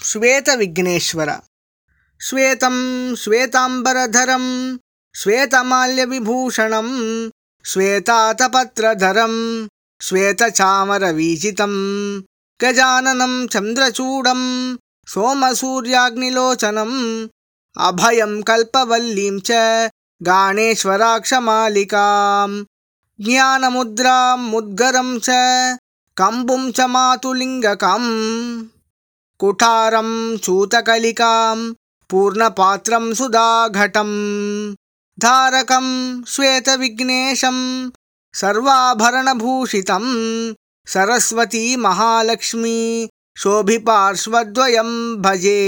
श्वेतविघ्नेश्वर। श्वेतं श्वेताम्बरधरं श्वेतमाल्यविभूषणं श्वेतातपत्रधरं श्वेतचामरवीजितं गजाननं चन्द्रचूडं सोमसूर्याग्निलोचनम् अभयं कल्पवल्लीं च गाणेश्वराक्षमालिकाम् ज्ञानमुद्रां मुद्गरं च कम्बुं च मातुलिङ्गकम् कुठारं चूतकलिकां पूर्णपात्रं सुधाघटम् धारकं श्वेतविघ्नेशं सर्वाभरणभूषितं सरस्वती महालक्ष्मी शोभिपार्श्वद्वयं भजे